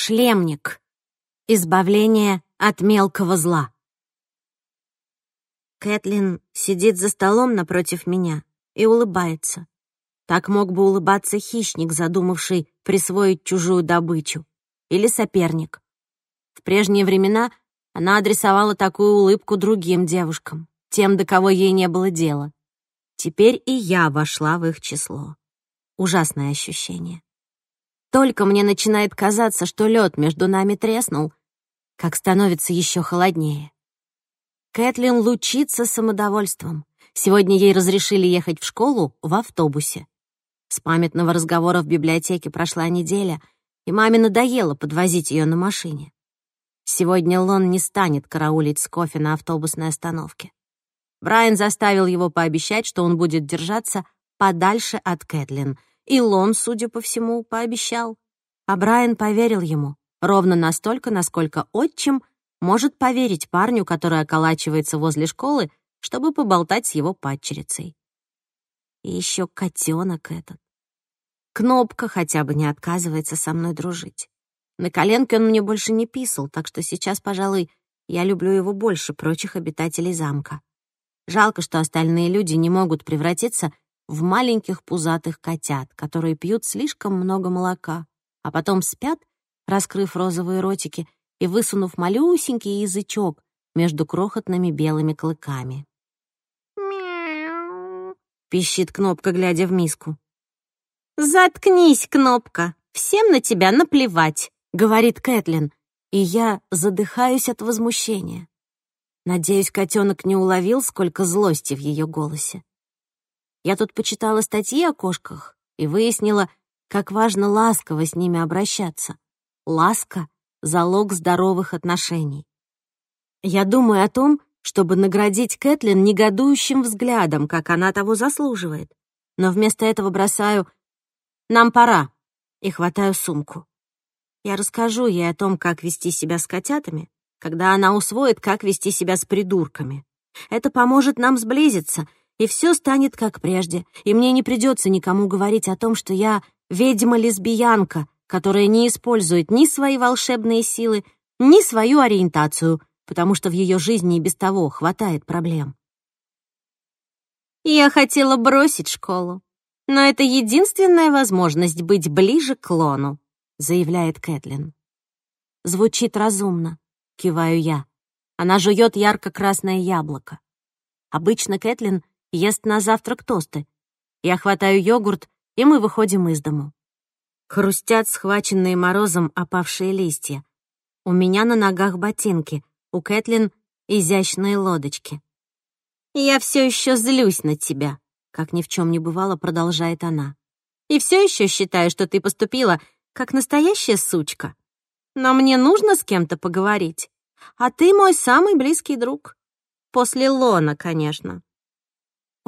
Шлемник. Избавление от мелкого зла. Кэтлин сидит за столом напротив меня и улыбается. Так мог бы улыбаться хищник, задумавший присвоить чужую добычу. Или соперник. В прежние времена она адресовала такую улыбку другим девушкам, тем, до кого ей не было дела. Теперь и я вошла в их число. Ужасное ощущение. Только мне начинает казаться, что лед между нами треснул, как становится еще холоднее. Кэтлин лучится самодовольством. Сегодня ей разрешили ехать в школу в автобусе. С памятного разговора в библиотеке прошла неделя, и маме надоело подвозить ее на машине. Сегодня Лон не станет караулить с кофе на автобусной остановке. Брайан заставил его пообещать, что он будет держаться подальше от Кэтлин — и Лон, судя по всему, пообещал. А Брайан поверил ему, ровно настолько, насколько отчим может поверить парню, который околачивается возле школы, чтобы поболтать с его падчерицей. И еще котенок этот. Кнопка хотя бы не отказывается со мной дружить. На коленке он мне больше не писал, так что сейчас, пожалуй, я люблю его больше прочих обитателей замка. Жалко, что остальные люди не могут превратиться в маленьких пузатых котят, которые пьют слишком много молока, а потом спят, раскрыв розовые ротики и высунув малюсенький язычок между крохотными белыми клыками. «Мяу!» — пищит Кнопка, глядя в миску. «Заткнись, Кнопка! Всем на тебя наплевать!» — говорит Кэтлин, и я задыхаюсь от возмущения. Надеюсь, котенок не уловил, сколько злости в ее голосе. Я тут почитала статьи о кошках и выяснила, как важно ласково с ними обращаться. Ласка — залог здоровых отношений. Я думаю о том, чтобы наградить Кэтлин негодующим взглядом, как она того заслуживает. Но вместо этого бросаю «нам пора» и хватаю сумку. Я расскажу ей о том, как вести себя с котятами, когда она усвоит, как вести себя с придурками. Это поможет нам сблизиться, и все станет как прежде, и мне не придется никому говорить о том, что я ведьма-лесбиянка, которая не использует ни свои волшебные силы, ни свою ориентацию, потому что в ее жизни и без того хватает проблем. Я хотела бросить школу, но это единственная возможность быть ближе к Лону, заявляет Кэтлин. Звучит разумно, киваю я. Она жует ярко-красное яблоко. Обычно Кэтлин ест на завтрак тосты. Я хватаю йогурт, и мы выходим из дому. Хрустят схваченные морозом опавшие листья. У меня на ногах ботинки, у Кэтлин изящные лодочки. «Я все еще злюсь на тебя», — как ни в чем не бывало, продолжает она. «И все еще считаю, что ты поступила как настоящая сучка. Но мне нужно с кем-то поговорить. А ты мой самый близкий друг. После Лона, конечно.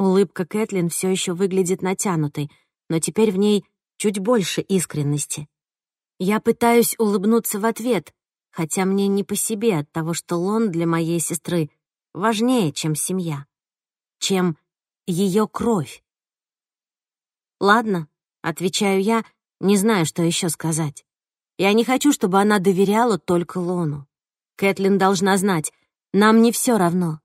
Улыбка Кэтлин все еще выглядит натянутой, но теперь в ней чуть больше искренности. Я пытаюсь улыбнуться в ответ, хотя мне не по себе от того, что Лон для моей сестры важнее, чем семья, чем ее кровь. «Ладно», — отвечаю я, не знаю, что еще сказать. Я не хочу, чтобы она доверяла только Лону. Кэтлин должна знать, нам не все равно.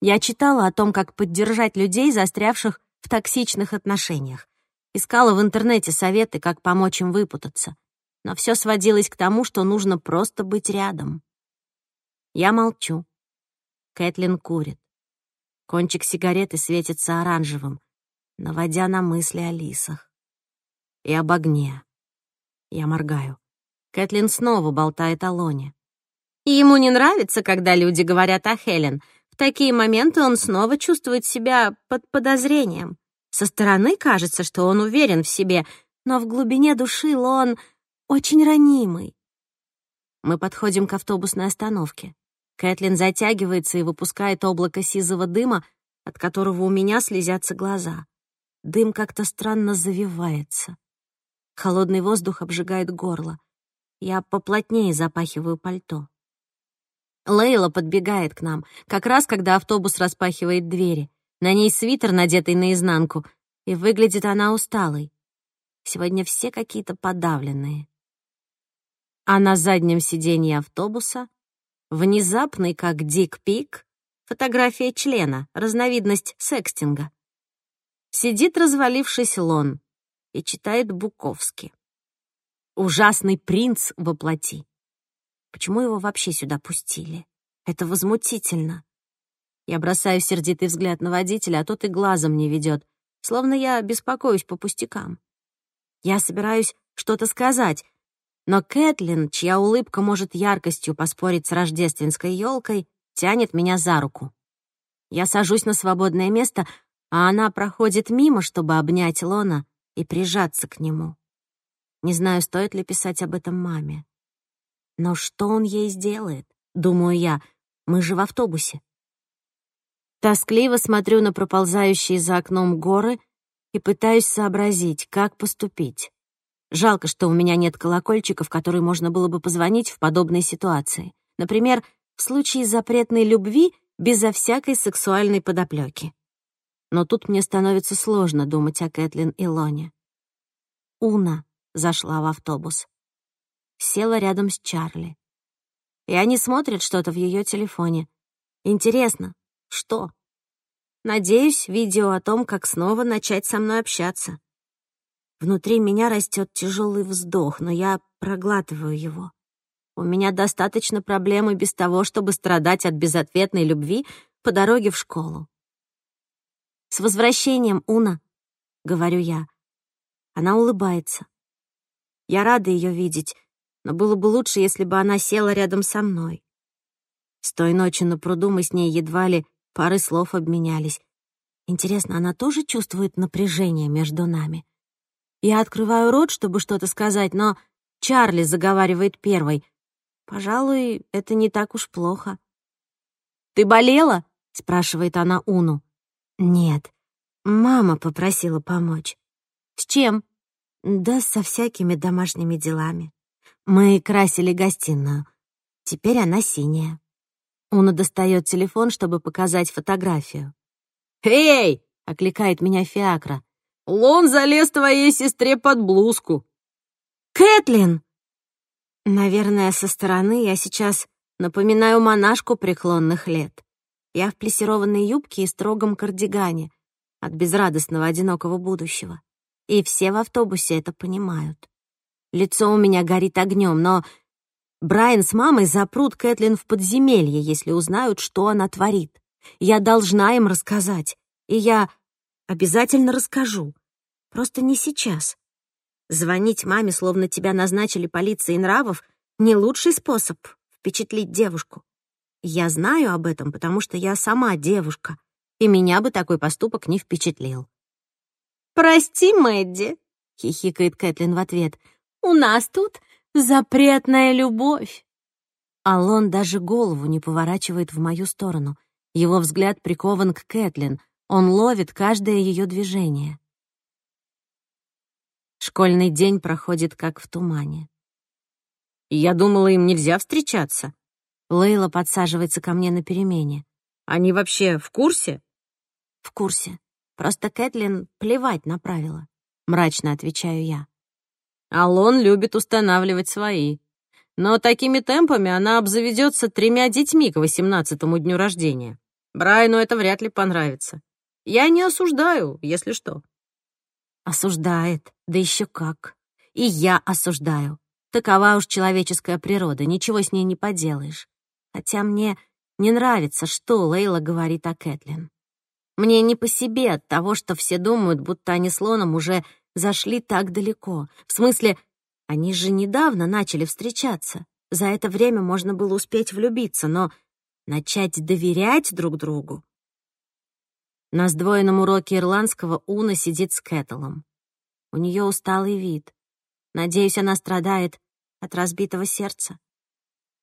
Я читала о том, как поддержать людей, застрявших в токсичных отношениях. Искала в интернете советы, как помочь им выпутаться. Но все сводилось к тому, что нужно просто быть рядом. Я молчу. Кэтлин курит. Кончик сигареты светится оранжевым, наводя на мысли о лисах. И об огне. Я моргаю. Кэтлин снова болтает о Лоне. Ему не нравится, когда люди говорят о Хелен — Такие моменты он снова чувствует себя под подозрением. Со стороны кажется, что он уверен в себе, но в глубине души Лон очень ранимый. Мы подходим к автобусной остановке. Кэтлин затягивается и выпускает облако сизого дыма, от которого у меня слезятся глаза. Дым как-то странно завивается. Холодный воздух обжигает горло. Я поплотнее запахиваю пальто. Лейла подбегает к нам, как раз когда автобус распахивает двери. На ней свитер, надетый наизнанку, и выглядит она усталой. Сегодня все какие-то подавленные. А на заднем сиденье автобуса внезапный, как дик-пик, фотография члена, разновидность секстинга. Сидит, развалившись лон, и читает Буковский. «Ужасный принц воплоти». Почему его вообще сюда пустили? Это возмутительно. Я бросаю сердитый взгляд на водителя, а тот и глазом не ведет, словно я беспокоюсь по пустякам. Я собираюсь что-то сказать, но Кэтлин, чья улыбка может яркостью поспорить с рождественской елкой, тянет меня за руку. Я сажусь на свободное место, а она проходит мимо, чтобы обнять Лона и прижаться к нему. Не знаю, стоит ли писать об этом маме. Но что он ей сделает? Думаю я. Мы же в автобусе. Тоскливо смотрю на проползающие за окном горы и пытаюсь сообразить, как поступить. Жалко, что у меня нет колокольчиков, которые можно было бы позвонить в подобной ситуации. Например, в случае запретной любви безо всякой сексуальной подоплеки. Но тут мне становится сложно думать о Кэтлин и Лоне. Уна зашла в автобус села рядом с Чарли. И они смотрят что-то в ее телефоне. Интересно, что? Надеюсь, видео о том, как снова начать со мной общаться. Внутри меня растет тяжелый вздох, но я проглатываю его. У меня достаточно проблем и без того, чтобы страдать от безответной любви по дороге в школу. «С возвращением, Уна!» — говорю я. Она улыбается. Я рада ее видеть, но было бы лучше, если бы она села рядом со мной. С той ночи на пруду мы с ней едва ли пары слов обменялись. Интересно, она тоже чувствует напряжение между нами? Я открываю рот, чтобы что-то сказать, но Чарли заговаривает первой. Пожалуй, это не так уж плохо. «Ты болела?» — спрашивает она Уну. «Нет. Мама попросила помочь». «С чем?» «Да со всякими домашними делами». Мы красили гостиную. Теперь она синяя. Он достает телефон, чтобы показать фотографию. «Эй!» — окликает меня Фиакра. «Лон залез твоей сестре под блузку!» «Кэтлин!» Наверное, со стороны я сейчас напоминаю монашку преклонных лет. Я в плессированной юбке и строгом кардигане от безрадостного одинокого будущего. И все в автобусе это понимают. Лицо у меня горит огнем, но... Брайан с мамой запрут Кэтлин в подземелье, если узнают, что она творит. Я должна им рассказать. И я обязательно расскажу. Просто не сейчас. Звонить маме, словно тебя назначили полиции нравов, не лучший способ впечатлить девушку. Я знаю об этом, потому что я сама девушка, и меня бы такой поступок не впечатлил. «Прости, Мэдди», — хихикает Кэтлин в ответ, — у нас тут запретная любовь. Алон даже голову не поворачивает в мою сторону. Его взгляд прикован к Кэтлин. Он ловит каждое ее движение. Школьный день проходит как в тумане. «Я думала, им нельзя встречаться». Лейла подсаживается ко мне на перемене. «Они вообще в курсе?» «В курсе. Просто Кэтлин плевать на правила», — мрачно отвечаю я. Алон любит устанавливать свои. Но такими темпами она обзаведется тремя детьми к восемнадцатому дню рождения. Брайну это вряд ли понравится. Я не осуждаю, если что. Осуждает, да еще как. И я осуждаю. Такова уж человеческая природа, ничего с ней не поделаешь. Хотя мне не нравится, что Лейла говорит о Кэтлин. Мне не по себе от того, что все думают, будто они с Лоном уже зашли так далеко. В смысле, они же недавно начали встречаться. За это время можно было успеть влюбиться, но начать доверять друг другу. На сдвоенном уроке ирландского Уна сидит с Кэтлом. У нее усталый вид. Надеюсь, она страдает от разбитого сердца.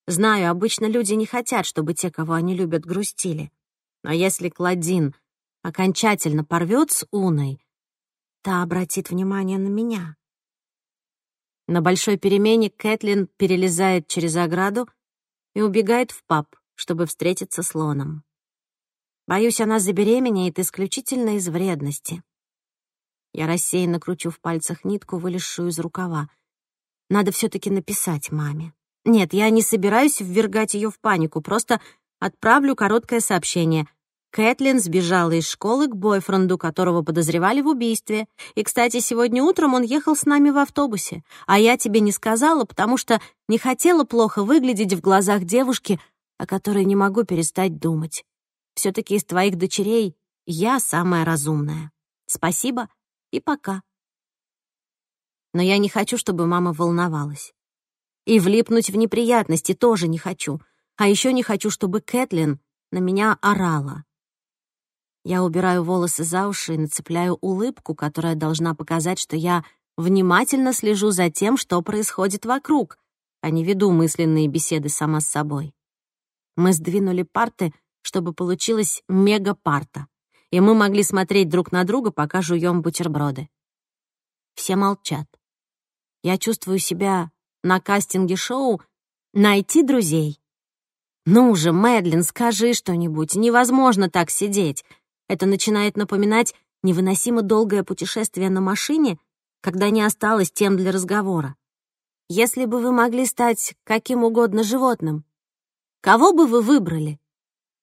Знаю, обычно люди не хотят, чтобы те, кого они любят, грустили. Но если Клодин окончательно порвет с Уной, та обратит внимание на меня. На большой перемене Кэтлин перелезает через ограду и убегает в паб, чтобы встретиться с Лоном. Боюсь, она забеременеет исключительно из вредности. Я рассеянно кручу в пальцах нитку, вылезшую из рукава. Надо все таки написать маме. Нет, я не собираюсь ввергать ее в панику, просто отправлю короткое сообщение — Кэтлин сбежала из школы к бойфренду, которого подозревали в убийстве. И, кстати, сегодня утром он ехал с нами в автобусе. А я тебе не сказала, потому что не хотела плохо выглядеть в глазах девушки, о которой не могу перестать думать. Все-таки из твоих дочерей я самая разумная. Спасибо и пока. Но я не хочу, чтобы мама волновалась. И влипнуть в неприятности тоже не хочу. А еще не хочу, чтобы Кэтлин на меня орала. Я убираю волосы за уши и нацепляю улыбку, которая должна показать, что я внимательно слежу за тем, что происходит вокруг, а не веду мысленные беседы сама с собой. Мы сдвинули парты, чтобы получилась мега-парта, и мы могли смотреть друг на друга, пока жуем бутерброды. Все молчат. Я чувствую себя на кастинге шоу «Найти друзей». «Ну же, Мэдлин, скажи что-нибудь, невозможно так сидеть», это начинает напоминать невыносимо долгое путешествие на машине, когда не осталось тем для разговора. Если бы вы могли стать каким угодно животным, кого бы вы выбрали?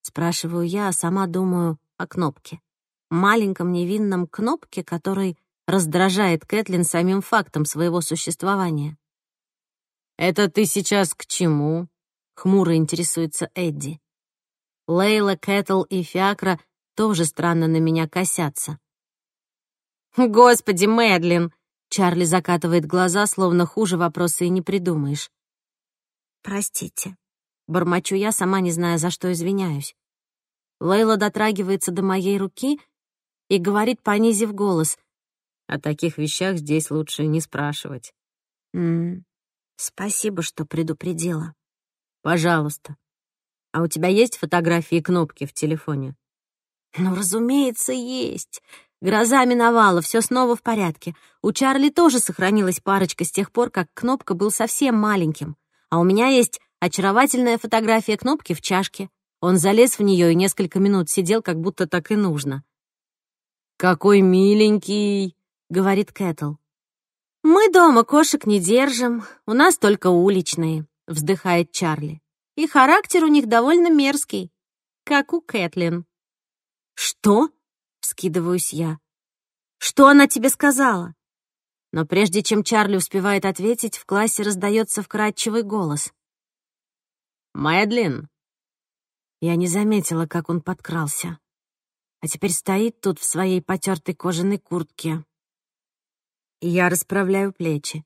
Спрашиваю я, а сама думаю о кнопке. Маленьком невинном кнопке, который раздражает Кэтлин самим фактом своего существования. «Это ты сейчас к чему?» — хмуро интересуется Эдди. Лейла, Кэтл и Фиакра — тоже странно на меня косятся. «Господи, Мэдлин!» Чарли закатывает глаза, словно хуже вопроса и не придумаешь. «Простите». Бормочу я, сама не зная, за что извиняюсь. Лейла дотрагивается до моей руки и говорит, понизив голос. «О таких вещах здесь лучше не спрашивать». «М -м, «Спасибо, что предупредила». «Пожалуйста. А у тебя есть фотографии и кнопки в телефоне?» «Ну, разумеется, есть. Гроза миновала, все снова в порядке. У Чарли тоже сохранилась парочка с тех пор, как Кнопка был совсем маленьким. А у меня есть очаровательная фотография Кнопки в чашке. Он залез в нее и несколько минут сидел, как будто так и нужно». «Какой миленький!» — говорит Кэтл. «Мы дома кошек не держим, у нас только уличные», — вздыхает Чарли. «И характер у них довольно мерзкий, как у Кэтлин». «Что?» — вскидываюсь я. «Что она тебе сказала?» Но прежде чем Чарли успевает ответить, в классе раздается вкрадчивый голос. «Мэдлин!» Я не заметила, как он подкрался. А теперь стоит тут в своей потертой кожаной куртке. Я расправляю плечи.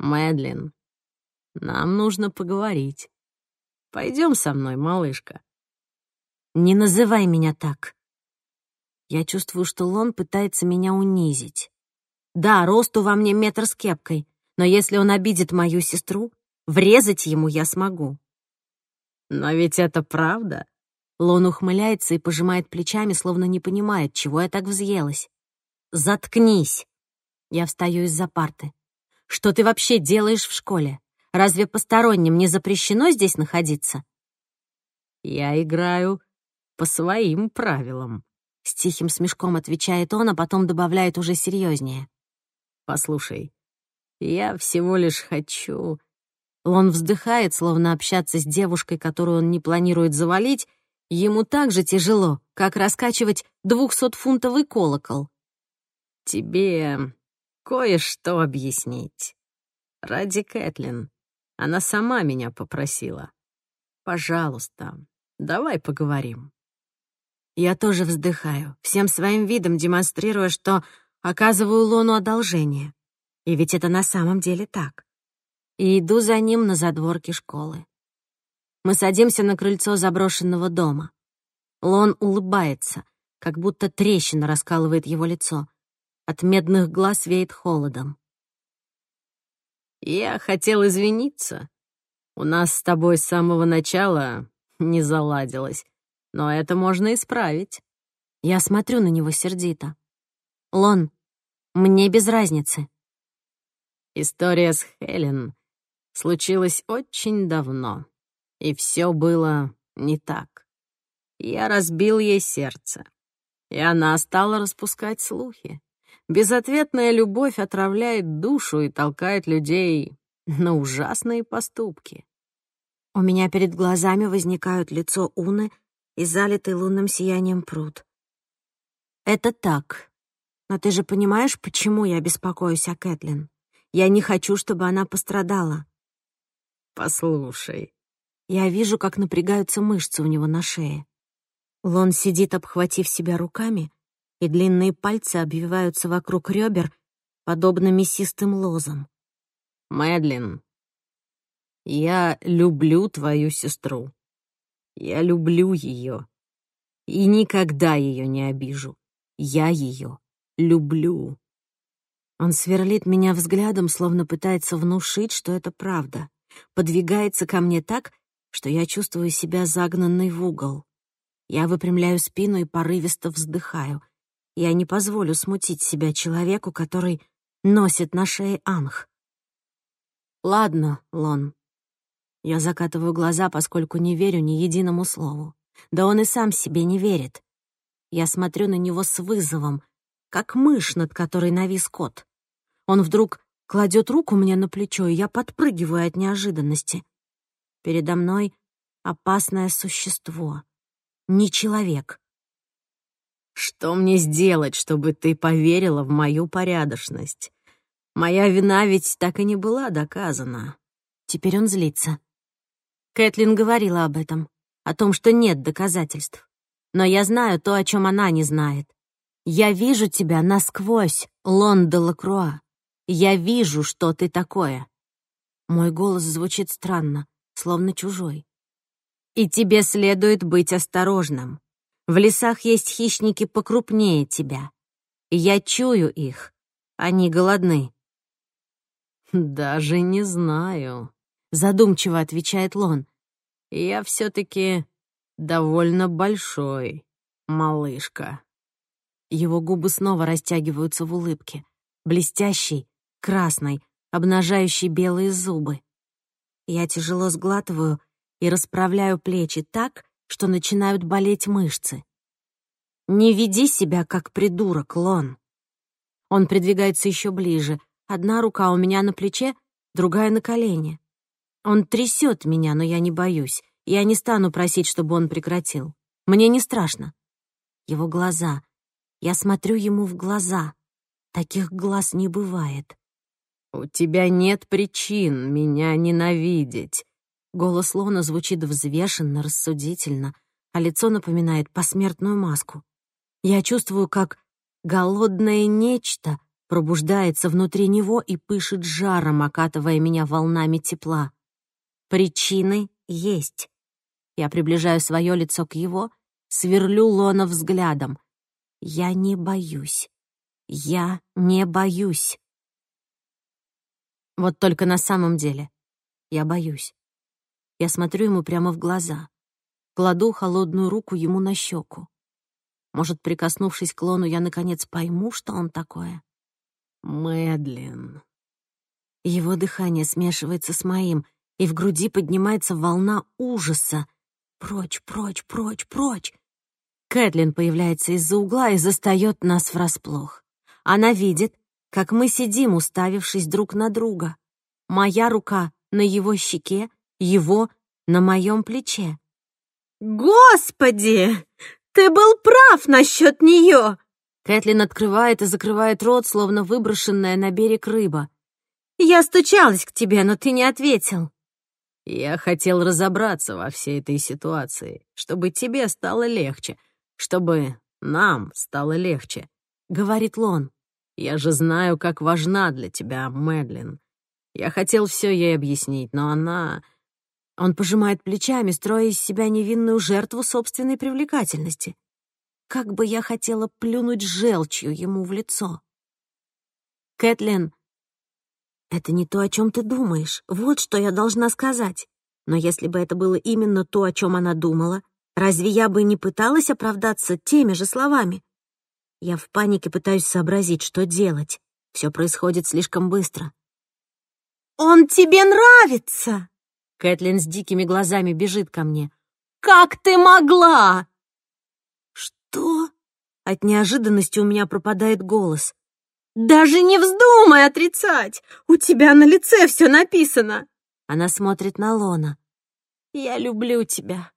«Мэдлин, нам нужно поговорить. Пойдем со мной, малышка». Не называй меня так. Я чувствую, что Лон пытается меня унизить. Да, росту во мне метр с кепкой, но если он обидит мою сестру, врезать ему я смогу. Но ведь это правда. Лон ухмыляется и пожимает плечами, словно не понимает, чего я так взъелась. «Заткнись!» Я встаю из-за парты. «Что ты вообще делаешь в школе? Разве посторонним не запрещено здесь находиться?» «Я играю по своим правилам», — с тихим смешком отвечает он, а потом добавляет уже серьезнее. «Послушай, я всего лишь хочу...» Он вздыхает, словно общаться с девушкой, которую он не планирует завалить, ему так же тяжело, как раскачивать двухсотфунтовый колокол. «Тебе кое-что объяснить. Ради Кэтлин. Она сама меня попросила. Пожалуйста, давай поговорим». Я тоже вздыхаю, всем своим видом демонстрируя, что оказываю Лону одолжение. И ведь это на самом деле так. И иду за ним на задворки школы. Мы садимся на крыльцо заброшенного дома. Лон улыбается, как будто трещина раскалывает его лицо. От медных глаз веет холодом. «Я хотел извиниться. У нас с тобой с самого начала не заладилось. Но это можно исправить. Я смотрю на него сердито. Лон, мне без разницы. История с Хелен случилась очень давно, и все было не так. Я разбил ей сердце, и она стала распускать слухи. Безответная любовь отравляет душу и толкает людей на ужасные поступки. У меня перед глазами возникают лицо Уны и залитый лунным сиянием пруд. «Это так. Но ты же понимаешь, почему я беспокоюсь о Кэтлин? Я не хочу, чтобы она пострадала». «Послушай». Я вижу, как напрягаются мышцы у него на шее. Лон сидит, обхватив себя руками, и длинные пальцы обвиваются вокруг ребер, подобно мясистым лозам. «Мэдлин, я люблю твою сестру. Я люблю ее. И никогда ее не обижу. Я ее люблю. Он сверлит меня взглядом, словно пытается внушить, что это правда. Подвигается ко мне так, что я чувствую себя загнанной в угол. Я выпрямляю спину и порывисто вздыхаю. Я не позволю смутить себя человеку, который носит на шее анх. «Ладно, Лон, я закатываю глаза, поскольку не верю ни единому слову. Да он и сам себе не верит. Я смотрю на него с вызовом, как мышь, над которой навис кот. Он вдруг кладет руку мне на плечо, и я подпрыгиваю от неожиданности. Передо мной опасное существо. Не человек. «Что мне сделать, чтобы ты поверила в мою порядочность? Моя вина ведь так и не была доказана». Теперь он злится. Кэтлин говорила об этом, о том, что нет доказательств. Но я знаю то, о чем она не знает. Я вижу тебя насквозь, Лон де Лакруа. Я вижу, что ты такое. Мой голос звучит странно, словно чужой. И тебе следует быть осторожным. В лесах есть хищники покрупнее тебя. Я чую их. Они голодны. Даже не знаю, — задумчиво отвечает Лон. «Я все-таки довольно большой, малышка». Его губы снова растягиваются в улыбке, блестящий, красный, обнажающий белые зубы. Я тяжело сглатываю и расправляю плечи так, что начинают болеть мышцы. «Не веди себя как придурок, Лон!» Он придвигается еще ближе. Одна рука у меня на плече, другая на колене. Он трясет меня, но я не боюсь. Я не стану просить, чтобы он прекратил. Мне не страшно. Его глаза. Я смотрю ему в глаза. Таких глаз не бывает. «У тебя нет причин меня ненавидеть». Голос Лона звучит взвешенно, рассудительно, а лицо напоминает посмертную маску. Я чувствую, как голодное нечто пробуждается внутри него и пышет жаром, окатывая меня волнами тепла. Причины есть. Я приближаю свое лицо к его, сверлю Лона взглядом. Я не боюсь. Я не боюсь. Вот только на самом деле я боюсь. Я смотрю ему прямо в глаза. Кладу холодную руку ему на щеку. Может, прикоснувшись к Лону, я наконец пойму, что он такое? Мэдлин. Его дыхание смешивается с моим — и в груди поднимается волна ужаса. Прочь, прочь, прочь, прочь. Кэтлин появляется из-за угла и застает нас врасплох. Она видит, как мы сидим, уставившись друг на друга. Моя рука на его щеке, его на моем плече. «Господи! Ты был прав насчет нее!» Кэтлин открывает и закрывает рот, словно выброшенная на берег рыба. «Я стучалась к тебе, но ты не ответил. Я хотел разобраться во всей этой ситуации, чтобы тебе стало легче, чтобы нам стало легче», — говорит Лон. «Я же знаю, как важна для тебя Мэдлин. Я хотел все ей объяснить, но она...» Он пожимает плечами, строя из себя невинную жертву собственной привлекательности. «Как бы я хотела плюнуть желчью ему в лицо!» «Кэтлин, «Это не то, о чем ты думаешь. Вот что я должна сказать». Но если бы это было именно то, о чем она думала, разве я бы не пыталась оправдаться теми же словами? Я в панике пытаюсь сообразить, что делать. Все происходит слишком быстро. «Он тебе нравится!» Кэтлин с дикими глазами бежит ко мне. «Как ты могла?» «Что?» От неожиданности у меня пропадает голос. «Даже не вздумай отрицать! У тебя на лице все написано!» Она смотрит на Лона. «Я люблю тебя».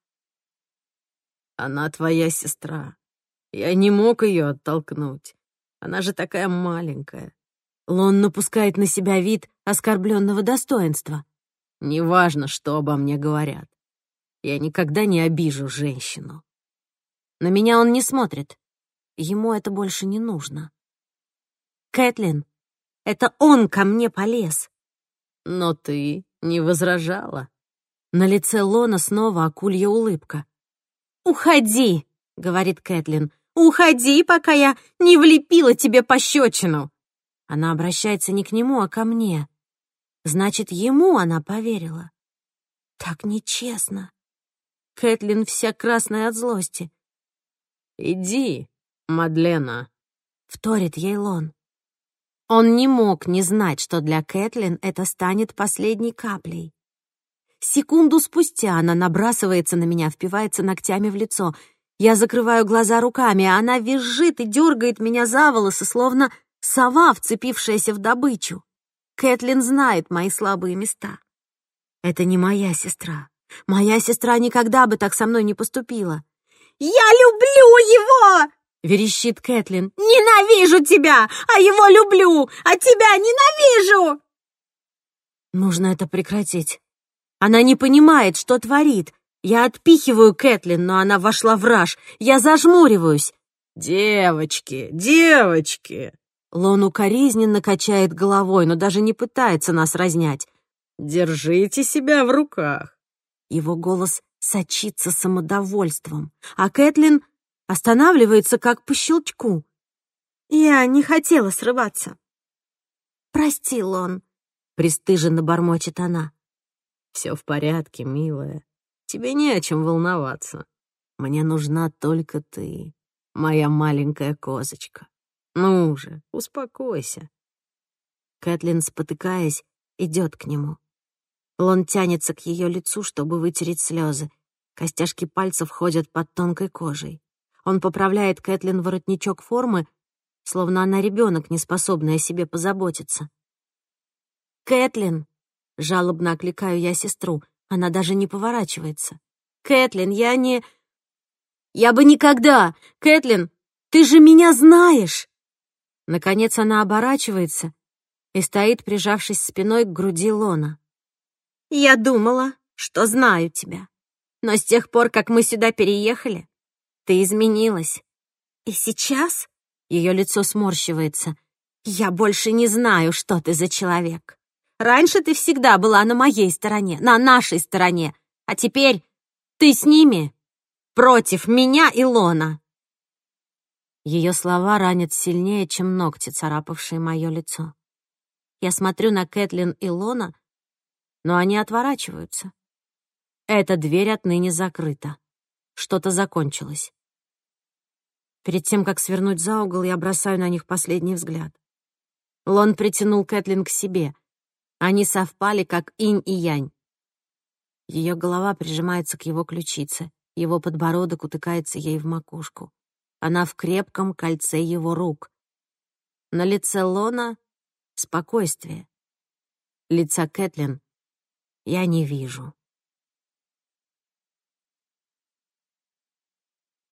«Она твоя сестра. Я не мог ее оттолкнуть. Она же такая маленькая». Лон напускает на себя вид оскорбленного достоинства. «Неважно, что обо мне говорят. Я никогда не обижу женщину». На меня он не смотрит. Ему это больше не нужно. Кэтлин, это он ко мне полез. Но ты не возражала. На лице Лона снова акулья улыбка. «Уходи!» — говорит Кэтлин. «Уходи, пока я не влепила тебе пощечину!» Она обращается не к нему, а ко мне. Значит, ему она поверила. Так нечестно. Кэтлин вся красная от злости. «Иди, Мадлена», — вторит ей Лон. Он не мог не знать, что для Кэтлин это станет последней каплей. Секунду спустя она набрасывается на меня, впивается ногтями в лицо. Я закрываю глаза руками, а она визжит и дергает меня за волосы, словно сова, вцепившаяся в добычу. Кэтлин знает мои слабые места. Это не моя сестра. Моя сестра никогда бы так со мной не поступила. «Я люблю его!» верещит Кэтлин. «Ненавижу тебя! А его люблю! А тебя ненавижу!» Нужно это прекратить. Она не понимает, что творит. Я отпихиваю Кэтлин, но она вошла в раж. Я зажмуриваюсь. «Девочки, девочки!» Лону коризненно качает головой, но даже не пытается нас разнять. «Держите себя в руках!» Его голос сочится самодовольством, а Кэтлин останавливается как по щелчку. Я не хотела срываться. Простил он, пристыженно бормочет она. Все в порядке, милая. Тебе не о чем волноваться. Мне нужна только ты, моя маленькая козочка. Ну же, успокойся. Кэтлин, спотыкаясь, идет к нему. Лон тянется к ее лицу, чтобы вытереть слезы. Костяшки пальцев ходят под тонкой кожей. Он поправляет Кэтлин воротничок формы, словно она ребенок, не способный о себе позаботиться. «Кэтлин!» — жалобно окликаю я сестру. Она даже не поворачивается. «Кэтлин, я не...» «Я бы никогда! Кэтлин, ты же меня знаешь!» Наконец она оборачивается и стоит, прижавшись спиной к груди Лона. «Я думала, что знаю тебя. Но с тех пор, как мы сюда переехали, ты изменилась. И сейчас ее лицо сморщивается. Я больше не знаю, что ты за человек. Раньше ты всегда была на моей стороне, на нашей стороне. А теперь ты с ними. Против меня и Лона. Ее слова ранят сильнее, чем ногти, царапавшие мое лицо. Я смотрю на Кэтлин и Лона, но они отворачиваются. Эта дверь отныне закрыта что-то закончилось. Перед тем, как свернуть за угол, я бросаю на них последний взгляд. Лон притянул Кэтлин к себе. Они совпали, как инь и янь. Ее голова прижимается к его ключице, его подбородок утыкается ей в макушку. Она в крепком кольце его рук. На лице Лона — спокойствие. Лица Кэтлин я не вижу.